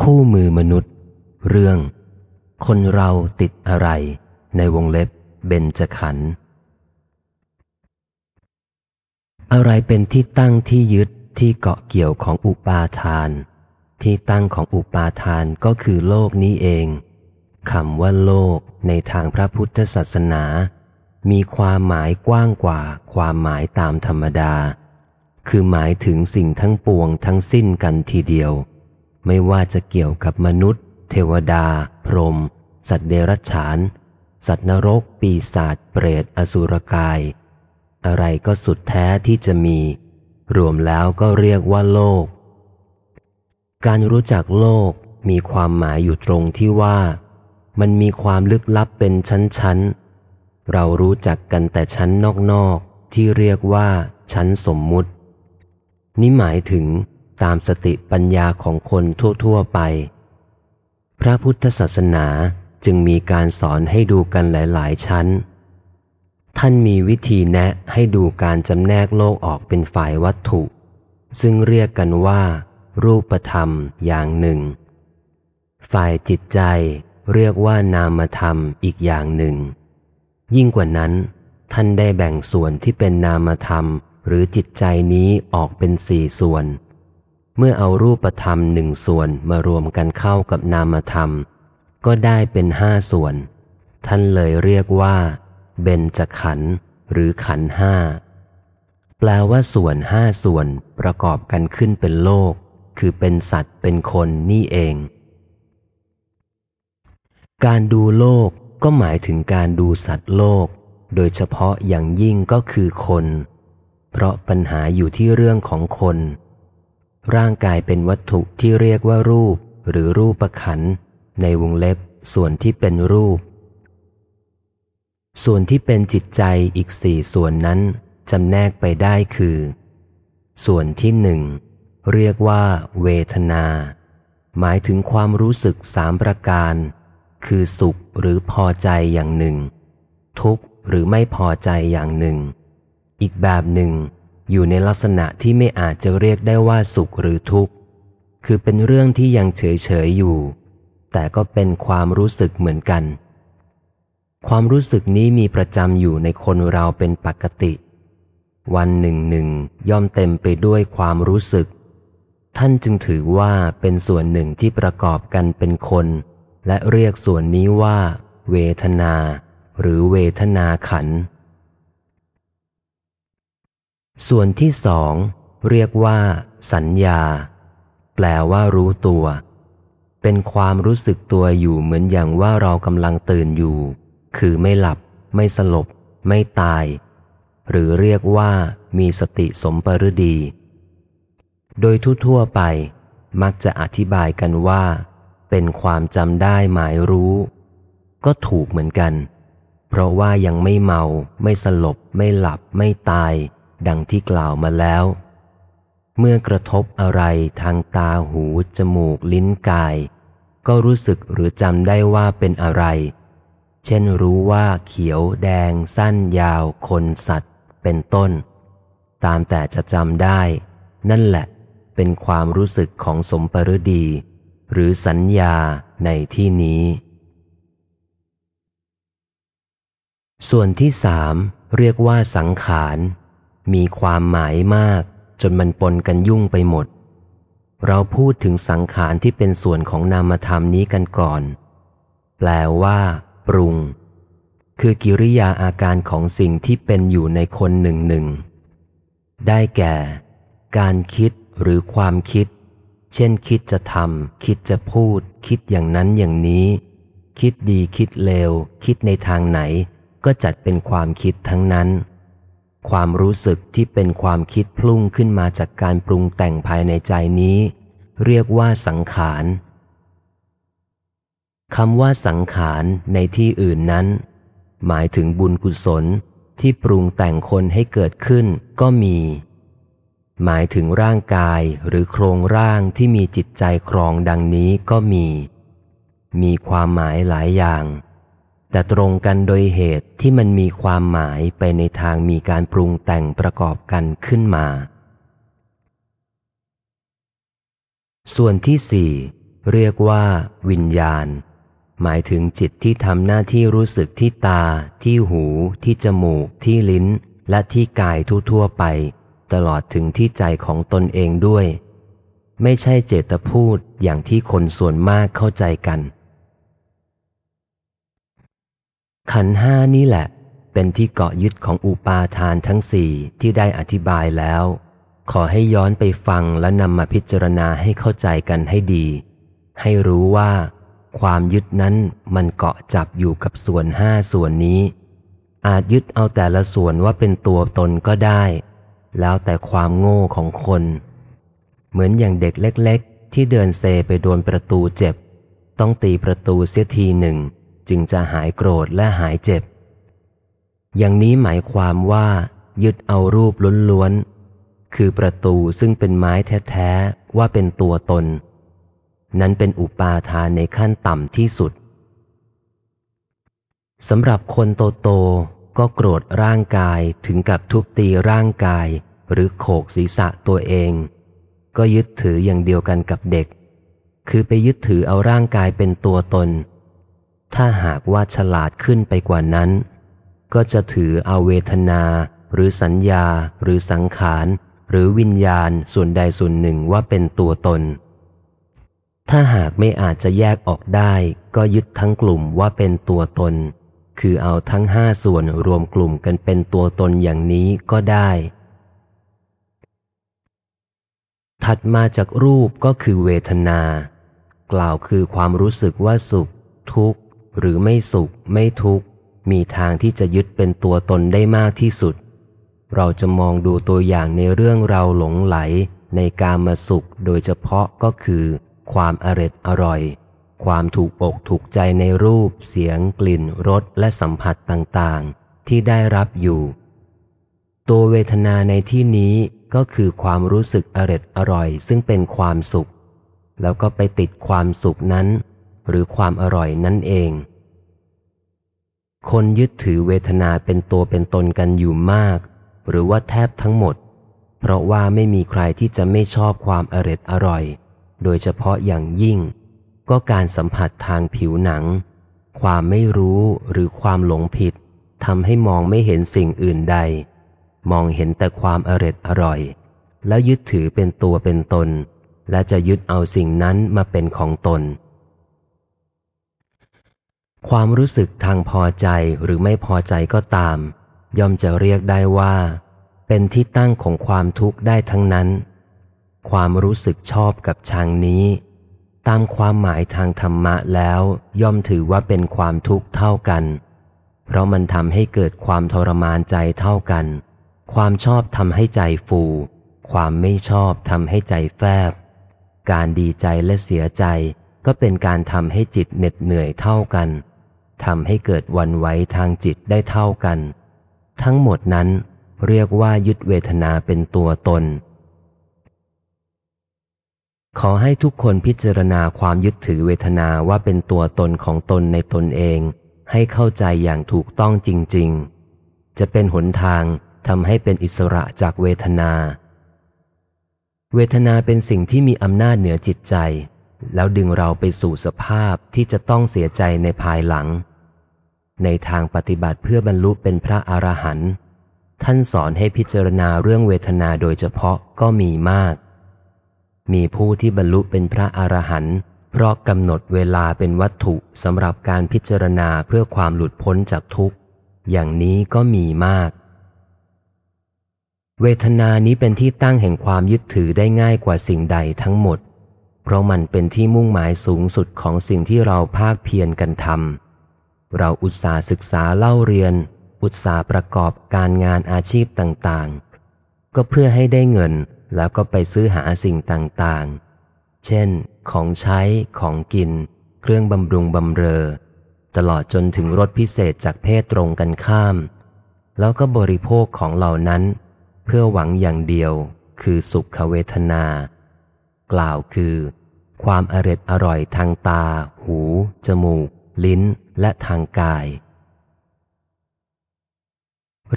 คู่มือมนุษย์ เรื่อง คนเราติดอะไร ในวงเล็บเบญจขันธ์อะไรเป็นที่ตั้งที่ยึดที่เกาะเกี่ยวของอุปาทาน ที่ตั้งของอุปาทานก็คือโลกนี้เองคำว่าโลกในทางพระพุทธศาสนา มีความหมายกว้างกว่าความหมายตามธรรมดา คือหมายถึงสิ่งทั้งปวงทั้งสิ้นกันทีเดียว ไม่ว่าจะเกี่ยวกับมนุษย์ เทวดา พรหมสัตว์เดรัจฉาน สัตว์นรก ปีศาจเปรตอสุรกาย อะไรก็สุดแท้ที่จะมี รวมแล้วก็เรียกว่าโลก การรู้จักโลกมีความหมายอยู่ตรงที่ว่า มันมีความลึกลับเป็นชั้นๆ เรารู้จักกันแต่ชั้นนอกๆ ที่เรียกว่าชั้นสมมุติ นี่หมายถึง ตามสติปัญญาของคนทั่ว ๆ ไป พระพุทธศาสนาจึงมีการสอนให้ดูกันหลาย ๆ ชั้น ท่านมีวิธีแนะให้ดูการจำแนกโลกออกเป็นฝ่ายวัตถุ ซึ่งเรียกกันว่า รูปธรรมอย่างหนึ่ง ฝ่ายจิตใจเรียกว่านามธรรมอีกอย่างหนึ่ง ยิ่งกว่านั้น ท่านได้แบ่งส่วนที่เป็นนามธรรมหรือจิตใจนี้ออกเป็นสี่ส่วน เมื่อเอารูปธรรมหนึ่งส่วนมารวมกันเข้ากับนามธรรม ก็ได้เป็นห้าส่วน ท่านเลยเรียกว่า เบญจขันธ์หรือขันธ์ห้าแปลว่าส่วนห้าส่วนประกอบกันขึ้นเป็นโลก คือเป็นสัตว์เป็นคนนี่เอง การดูโลกก็หมายถึงการดูสัตว์โลก โดยเฉพาะอย่างยิ่งก็คือคน เพราะปัญหาอยู่ที่เรื่องของคน ร่างกายเป็นวัตถุที่เรียกว่ารูป หรือรูปขัน ในวงเล็บส่วนที่เป็นรูป ส่วนที่เป็นจิตใจอีกสี่ส่วนนั้นจำแนกไปได้คือ ส่วนที่หนึ่งเรียกว่า เวทนา หมายถึงความรู้สึกสามประการ คือสุขหรือพอใจอย่างหนึ่ง ทุกข์หรือไม่พอใจอย่างหนึ่ง อีกแบบหนึ่ง อยู่ในลักษณะที่ไม่อาจจะเรียกได้ว่าสุขหรือทุกข์ คือเป็นเรื่องที่ยังเฉยเฉยอยู่ แต่ก็เป็นความรู้สึกเหมือนกัน ความรู้สึกนี้มีประจำอยู่ในคนเราเป็นปกติ วันหนึ่งหนึ่งย่อมเต็มไปด้วยความรู้สึก ท่านจึงถือว่าเป็นส่วนหนึ่งที่ประกอบกันเป็นคน และเรียกส่วนนี้ว่า เวทนา หรือเวทนาขันธ์ ส่วนที่สองเรียกว่า สัญญา แปลว่ารู้ตัว เป็นความรู้สึกตัวอยู่เหมือนอย่างว่าเรากำลังตื่นอยู่ คือไม่หลับ ไม่สลบ ไม่ตาย หรือเรียกว่ามีสติสมปรดี โดยทั่วๆไป มักจะอธิบายกันว่า เป็นความจำได้หมายรู้ ก็ถูกเหมือนกัน เพราะว่ายังไม่เมา ไม่สลบ ไม่หลับ ไม่ตาย ดังที่กล่าวมาแล้ว เมื่อกระทบอะไรทางตาหู จมูกลิ้นกาย ก็รู้สึกหรือจำได้ว่าเป็นอะไร เช่นรู้ว่าเขียวแดง สั้นยาว คนสัตว์ เป็นต้น ตามแต่จะจำได้ นั่นแหละ เป็นความรู้สึกของสมปรดี หรือสัญญาในที่นี้ส่วนที่สามเรียกว่าสังขาร มีความหมายมาก จนมันปนกันยุ่งไปหมด เราพูดถึงสังขารที่เป็นส่วนของนามธรรมนี้กันก่อน แปลว่า ปรุง คือกิริยาอาการของสิ่งที่เป็นอยู่ในคนหนึ่งหนึ่ง ได้แก่ การคิดหรือความคิด เช่นคิดจะทำคิดจะพูด คิดอย่างนั้นอย่างนี้ คิดดีคิดเลว คิดในทางไหน ก็จัดเป็นความคิดทั้งนั้น ความรู้สึกที่เป็นความคิดพลุ่งขึ้นมาจากการปรุงแต่งภายในใจนี้ เรียกว่าสังขารคำว่าสังขารในที่อื่นนั้น หมายถึงบุญกุศลที่ปรุงแต่งคนให้เกิดขึ้นก็มี หมายถึงร่างกายหรือโครงร่างที่มีจิตใจครองดังนี้ก็มี มีความหมายหลายอย่าง แต่ตรงกันโดยเหตุที่มันมีความหมายไปในทางมีการปรุงแต่งประกอบกันขึ้นมา ส่วนที่สี่เรียกว่า วิญญาณ หมายถึงจิตที่ทำหน้าที่รู้สึกที่ตา ที่หู ที่จมูก ที่ลิ้น และที่กายทั่วๆไป ตลอดถึงที่ใจของตนเองด้วย ไม่ใช่เจตพูดอย่างที่คนส่วนมากเข้าใจกัน ขันห้านี่แหละ เป็นที่เกาะยึดของอุปาทานทั้งสี่ที่ได้อธิบายแล้ว ขอให้ย้อนไปฟังและนำมาพิจารณาให้เข้าใจกันให้ดี ให้รู้ว่า ความยึดนั้นมันเกาะจับอยู่กับส่วนห้าส่วนนี้ อาจยึดเอาแต่ละส่วนว่าเป็นตัวตนก็ได้ แล้วแต่ความโง่ของคน เหมือนอย่างเด็กเล็ก ๆ ที่เดินเซไปโดนประตูเจ็บ ต้องตีประตูเสียทีหนึ่ง จึงจะหายโกรธและหายเจ็บ อย่างนี้หมายความว่า ยึดเอารูปล้วนๆ คือประตูซึ่งเป็นไม้แท้ๆ ว่าเป็นตัวตน นั้นเป็นอุปาทานในขั้นต่ำที่สุดสำหรับคนโตๆก็โกรธร่างกายถึงกับทุบตีร่างกาย หรือโขกศีรษะตัวเอง ก็ยึดถืออย่างเดียวกันกับเด็ก คือไปยึดถือเอาร่างกายเป็นตัวตน ถ้าหากว่าฉลาดขึ้นไปกว่านั้น ก็จะถือเอาเวทนา หรือสัญญา หรือสังขาร หรือวิญญาณส่วนใดส่วนหนึ่งว่าเป็นตัวตน ถ้าหากไม่อาจจะแยกออกได้ ก็ยึดทั้งกลุ่มว่าเป็นตัวตน คือเอาทั้งห้าส่วนรวมกลุ่มกันเป็นตัวตนอย่างนี้ก็ได้ ถัดมาจากรูปก็คือเวทนา กล่าวคือความรู้สึกว่าสุข ทุกข์ หรือไม่สุขไม่ทุกข์ มีทางที่จะยึดเป็นตัวตนได้มากที่สุด เราจะมองดูตัวอย่างในเรื่องเราหลงไหลในการมาสุขโดยเฉพาะก็คือ ความอร็ดอร่อย ความถูกอกถูกใจในรูป เสียง กลิ่นรสและสัมผัสต่างๆ ที่ได้รับอยู่ ตัวเวทนาในที่นี้ก็คือความรู้สึกอร็ดอร่อย ซึ่งเป็นความสุข แล้วก็ไปติดความสุขนั้น หรือความอร่อยนั่นเอง คนยึดถือเวทนาเป็นตัวเป็นตนกันอยู่มาก หรือว่าแทบทั้งหมด เพราะว่าไม่มีใครที่จะไม่ชอบความอร็ดอร่อย โดยเฉพาะอย่างยิ่ง ก็การสัมผัสทางผิวหนัง ความไม่รู้หรือความหลงผิดทำให้มองไม่เห็นสิ่งอื่นใด มองเห็นแต่ความอร็ดอร่อย แล้วยึดถือเป็นตัวเป็นตน และจะยึดเอาสิ่งนั้นมาเป็นของตน ความรู้สึกทางพอใจหรือไม่พอใจก็ตาม ย่อมจะเรียกได้ว่า เป็นที่ตั้งของความทุกข์ได้ทั้งนั้น ความรู้สึกชอบกับชังนี้ ตามความหมายทางธรรมะแล้วย่อมถือว่าเป็นความทุกข์เท่ากัน เพราะมันทำให้เกิดความทรมานใจเท่ากัน ความชอบทำให้ใจฟู ความไม่ชอบทำให้ใจแฟบ การดีใจและเสียใจ ก็เป็นการทำให้จิตเหน็ดเหนื่อยเท่ากันทำให้เกิดวันไหวทางจิตได้เท่ากัน ทั้งหมดนั้นเรียกว่ายึดเวทนาเป็นตัวตน ขอให้ทุกคนพิจารณาความยึดถือเวทนาว่าเป็นตัวตนของตนในตนเอง ให้เข้าใจอย่างถูกต้องจริง ๆ จะเป็นหนทางทำให้เป็นอิสระจากเวทนา เวทนาเป็นสิ่งที่มีอำนาจเหนือจิตใจ แล้วดึงเราไปสู่สภาพที่จะต้องเสียใจในภายหลัง ในทางปฏิบัติเพื่อบรรลุเป็นพระอรหันต์ท่านสอนให้พิจารณาเรื่องเวทนาโดยเฉพาะก็มีมาก มีผู้ที่บรรลุเป็นพระอรหันต์เพราะกำหนดเวลาเป็นวัตถุสำหรับการพิจารณาเพื่อความหลุดพ้นจากทุกข์ อย่างนี้ก็มีมาก เวทนานี้เป็นที่ตั้งแห่งความยึดถือได้ง่ายกว่าสิ่งใดทั้งหมด เพราะมันเป็นที่มุ่งหมายสูงสุดของสิ่งที่เราภาคเพียรกันทำเราอุตสาห์ศึกษาเล่าเรียน อุตสาห์ประกอบการงานอาชีพต่างๆ ก็เพื่อให้ได้เงินแล้วก็ไปซื้อหาสิ่งต่างๆ เช่น ของใช้ของกิน เครื่องบำรุงบำเรอ ตลอดจนถึงรถพิเศษจากเพศตรงกันข้าม แล้วก็บริโภคของเหล่านั้น เพื่อหวังอย่างเดียวคือสุขเวทนา กล่าวคือ ความอร็ดอร่อยทางตา หู จมูก ลิ้น และทางกาย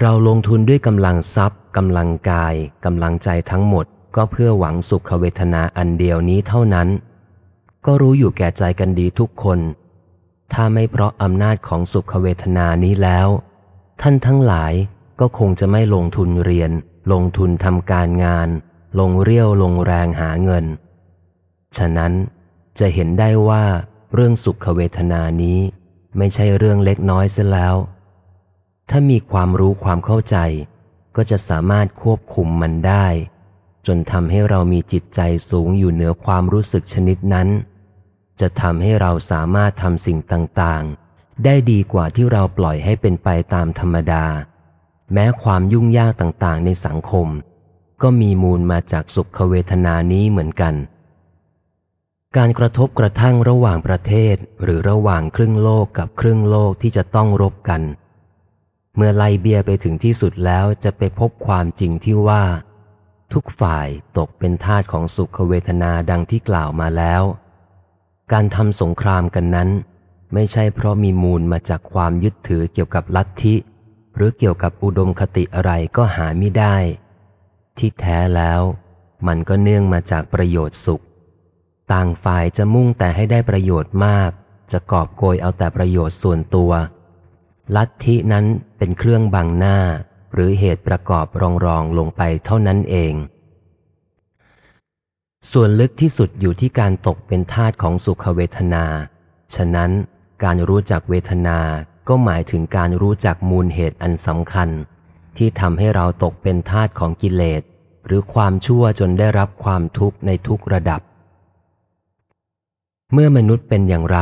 เราลงทุนด้วยกำลังทรัพย์กำลังกายกำลังใจทั้งหมด ก็เพื่อหวังสุขเวทนาอันเดียวนี้เท่านั้น ก็รู้อยู่แก่ใจกันดีทุกคน ถ้าไม่เพราะอำนาจของสุขเวทนานี้แล้ว ท่านทั้งหลายก็คงจะไม่ลงทุนเรียน ลงทุนทำการงาน ลงเรี่ยวลงแรงหาเงิน ฉะนั้นจะเห็นได้ว่าเรื่องสุขเวทนานี้ไม่ใช่เรื่องเล็กน้อยเสียแล้ว ถ้ามีความรู้ความเข้าใจ ก็จะสามารถควบคุมมันได้ จนทำให้เรามีจิตใจสูงอยู่เหนือความรู้สึกชนิดนั้น จะทำให้เราสามารถทำสิ่งต่างๆ ได้ดีกว่าที่เราปล่อยให้เป็นไปตามธรรมดา แม้ความยุ่งยากต่างๆ ในสังคม ก็มีมูลมาจากสุขเวทนานี้เหมือนกัน การกระทบกระทั่งระหว่างประเทศหรือระหว่างครึ่งโลกกับครึ่งโลกที่จะต้องรบกัน เมื่อไล่เบียไปถึงที่สุดแล้วจะไปพบความจริงที่ว่า ทุกฝ่ายตกเป็นทาสของสุขเวทนาดังที่กล่าวมาแล้ว การทำสงครามกันนั้น ไม่ใช่เพราะมีมูลมาจากความยึดถือเกี่ยวกับลัทธิ หรือเกี่ยวกับอุดมคติอะไรก็หาไม่ได้ ที่แท้แล้ว มันก็เนื่องมาจากประโยชน์สุข ต่างฝ่ายจะมุ่งแต่ให้ได้ประโยชน์มาก จะกอบโกยเอาแต่ประโยชน์ส่วนตัว ลัทธินั้นเป็นเครื่องบังหน้า หรือเหตุประกอบรองรองลงไปเท่านั้นเอง ส่วนลึกที่สุดอยู่ที่การตกเป็นทาสของสุขเวทนา ฉะนั้นการรู้จักเวทนาก็หมายถึงการรู้จักมูลเหตุอันสำคัญ ที่ทำให้เราตกเป็นทาสของกิเลส หรือความชั่วจนได้รับความทุกข์ในทุกระดับ เมื่อมนุษย์เป็นอย่างไร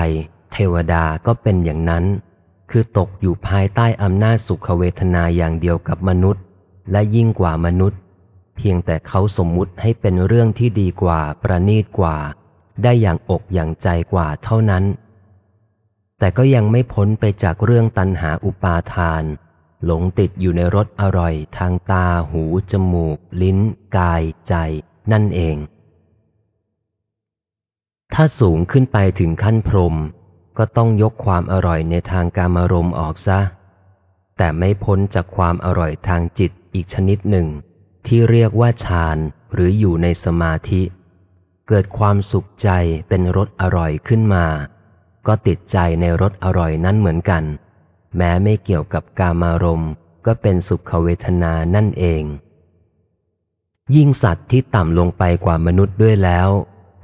เทวดาก็เป็นอย่างนั้น คือตกอยู่ภายใต้อำนาจสุขเวทนาอย่างเดียวกับมนุษย์ และยิ่งกว่ามนุษย์ เพียงแต่เขาสมมุติให้เป็นเรื่องที่ดีกว่าประณีตกว่า ได้อย่างอกอย่างใจกว่าเท่านั้นแต่ก็ยังไม่พ้นไปจากเรื่องตันหาอุปาทาน หลงติดอยู่ในรสอร่อยทางตาหู จมูก ลิ้น กาย ใจ นั่นเอง ถ้าสูงขึ้นไปถึงขั้นพรม ก็ต้องยกความอร่อยในทางการมารมออกซะ แต่ไม่พ้นจากความอร่อยทางจิตอีกชนิดหนึ่ง ที่เรียกว่าฌานหรืออยู่ในสมาธิ เกิดความสุขใจเป็นรสอร่อยขึ้นมา ก็ติดใจในรสอร่อยนั้นเหมือนกัน แม้ไม่เกี่ยวกับกามารมก็เป็นสุขเวทนานั่นเอง ยิ่งสัตว์ที่ต่ำลงไปกว่ามนุษย์ด้วยแล้ว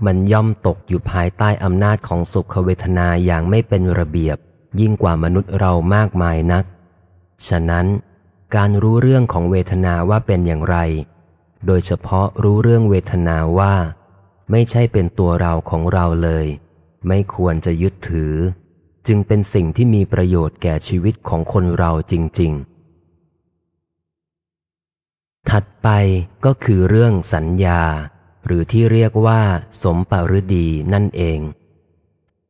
มันย่อมตกอยู่ภายใต้อำนาจของสุขเวทนาอย่างไม่เป็นระเบียบ ยิ่งกว่ามนุษย์เรามากมายนัก ฉะนั้น การรู้เรื่องของเวทนาว่าเป็นอย่างไร โดยเฉพาะรู้เรื่องเวทนาว่า ไม่ใช่เป็นตัวเราของเราเลย ไม่ควรจะยึดถือ จึงเป็นสิ่งที่มีประโยชน์แก่ชีวิตของคนเราจริง ๆ ถัดไปก็คือเรื่องสัญญา หรือที่เรียกว่า สมปรดีนั่นเอง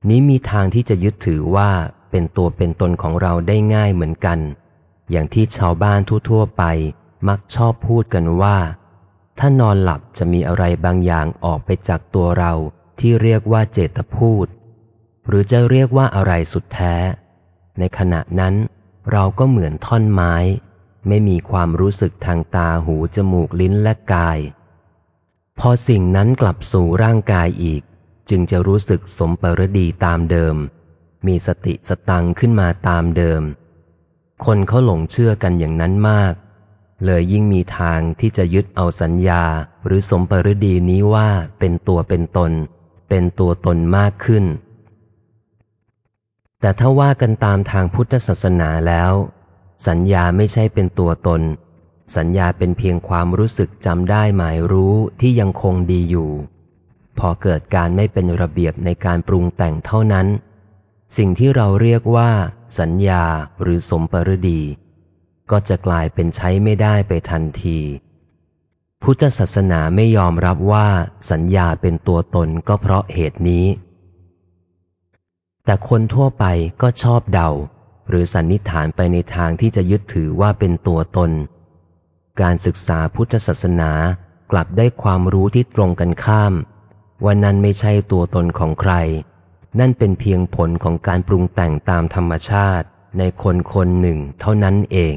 นี้มีทางที่จะยึดถือว่าเป็นตัวเป็นตนของเราได้ง่ายเหมือนกัน อย่างที่ชาวบ้านทั่วๆไปมักชอบพูดกันว่า ถ้านอนหลับจะมีอะไรบางอย่างออกไปจากตัวเราที่เรียกว่าเจตพูด หรือจะเรียกว่าอะไรสุดแท้ ในขณะนั้นเราก็เหมือนท่อนไม้ ไม่มีความรู้สึกทางตาหูจมูกลิ้นและกาย พอสิ่งนั้นกลับสู่ร่างกายอีก จึงจะรู้สึกสมปรดีตามเดิม มีสติสตังขึ้นมาตามเดิม คนเขาหลงเชื่อกันอย่างนั้นมาก เลยยิ่งมีทางที่จะยึดเอาสัญญาหรือสมปรดีนี้ว่าเป็นตัวเป็นตน เป็นตัวตนมากขึ้น แต่ถ้าว่ากันตามทางพุทธศาสนาแล้ว สัญญาไม่ใช่เป็นตัวตน สัญญาเป็นเพียงความรู้สึกจำได้หมายรู้ที่ยังคงดีอยู่ พอเกิดการไม่เป็นระเบียบในการปรุงแต่งเท่านั้น สิ่งที่เราเรียกว่า สัญญาหรือสมปรดี ก็จะกลายเป็นใช้ไม่ได้ไปทันที พุทธศาสนาไม่ยอมรับว่าสัญญาเป็นตัวตนก็เพราะเหตุนี้ แต่คนทั่วไปก็ชอบเดา หรือสันนิษฐานไปในทางที่จะยึดถือว่าเป็นตัวตน การศึกษาพุทธศาสนากลับได้ความรู้ที่ตรงกันข้าม ว่านั่นไม่ใช่ตัวตนของใคร นั่นเป็นเพียงผลของการปรุงแต่งตามธรรมชาติในคนคนหนึ่งเท่านั้นเอง